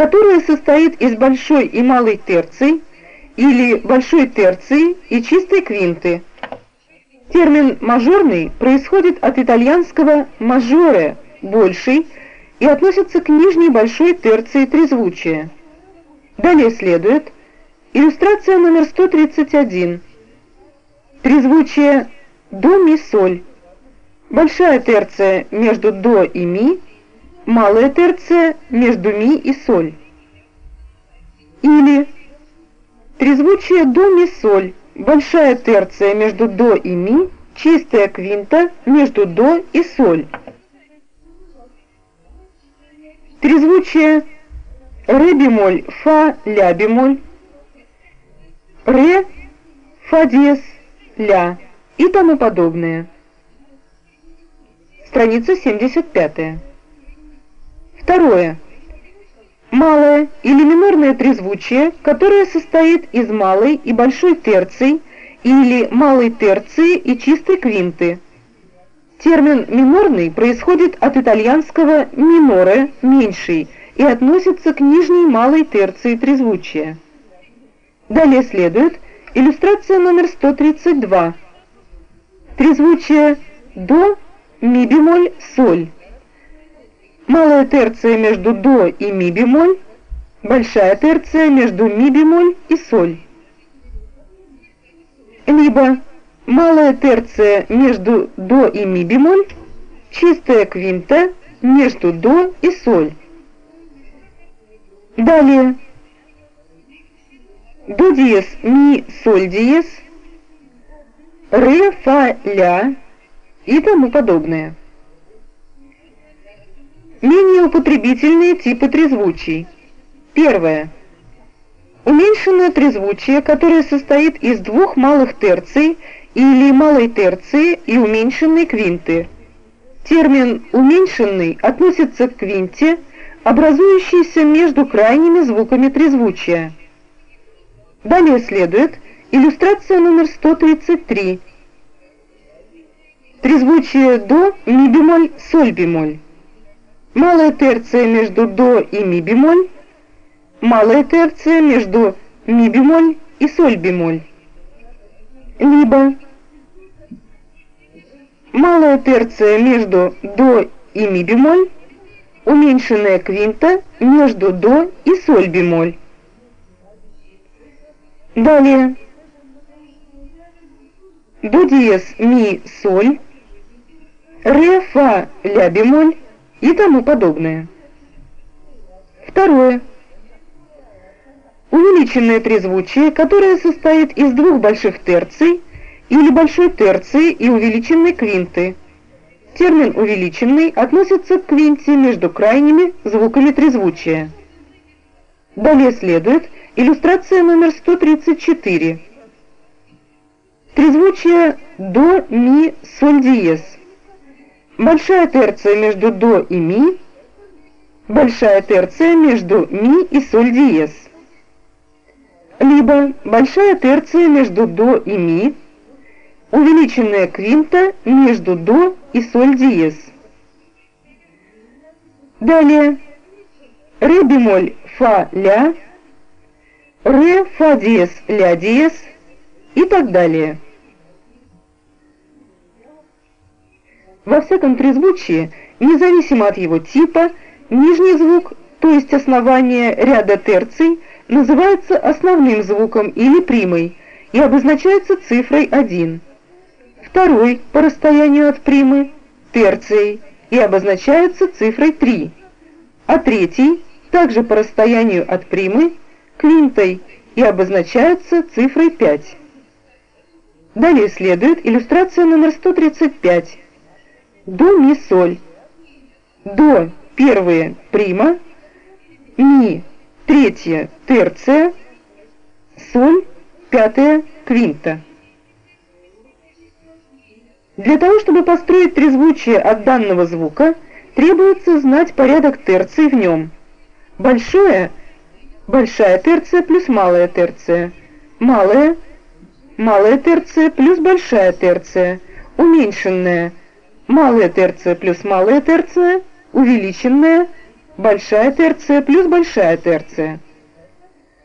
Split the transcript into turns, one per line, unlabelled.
которое состоит из большой и малой терций или большой терции и чистой квинты. Термин «мажорный» происходит от итальянского «мажоре» – «больший» и относится к нижней большой терции трезвучия. Далее следует иллюстрация номер 131. Трезвучие «до ми соль». Большая терция между «до» и «ми», малая терция между «ми» и «соль». Или трезвучие «до ми соль», большая терция между «до» и «ми», чистая квинта между «до» и «соль». Трезвучие ре бемоль, фа, ля бемоль, ре, фа диез, ля и тому подобное. Страница 75. Второе. Малое или минорное трезвучие, которое состоит из малой и большой терций или малой терции и чистой квинты. Термин «минорный» происходит от итальянского «миноре» – «меньший» и относится к нижней малой терции трезвучия. Далее следует иллюстрация номер 132. Трезвучие «до», «ми бемоль», «соль». Малая терция между «до» и «ми бемоль», большая терция между «ми бемоль» и «соль». Либо малая терция между «до» и «ми бемоль», чистая квинта между «до» и «соль». Далее. До диез, ми, соль диез, ре, фа, ля и тому подобное. Менее употребительные типы трезвучий. Первое. Уменьшенное трезвучие, которое состоит из двух малых терций или малой терции и уменьшенной квинты. Термин «уменьшенный» относится к квинте, образующейся между крайними звуками трезвучия. Далее следует иллюстрация номер 133. Трезвучие до, ми бемоль, соль бемоль. Малая терция между до и ми бемоль, малая терция между ми бемоль и соль бемоль. Либо малая терция между до и ми бемоль, уменьшенная квинта между до и соль бемоль. Далее. До диез ми соль, ре фа ля бемоль и тому подобное. Второе. Увеличенное трезвучие, которое состоит из двух больших терций или большой терции и увеличенной квинты. Термин «увеличенный» относится к квинте между крайними звуками трезвучия. Далее следует иллюстрация номер 134. Трезвучие до, ми, соль диез. Большая терция между до и ми, большая терция между ми и соль диез. Либо большая терция между до и ми, увеличенная квинта между до и соль диез. Далее ре бемоль фа ля, ре фа диез ля диез и так далее. Во всяком трезвучии, независимо от его типа, нижний звук, то есть основание ряда терций, называется основным звуком или примой и обозначается цифрой 1 второй по расстоянию от примы терцией и обозначается цифрой 3, а третий также по расстоянию от примы квинтой и обозначается цифрой 5. Далее следует иллюстрация номер 135. До, ми, соль. До первые прима, ми третья терция, соль пятая квинта. Для того, чтобы построить трезвучие от данного звука, требуется знать порядок терций в нем. Большое – большая терция плюс малая терция. Малая – малая терция плюс большая терция. Уменьшенная – малая терция плюс малая терция. Увеличенная – большая терция плюс большая терция.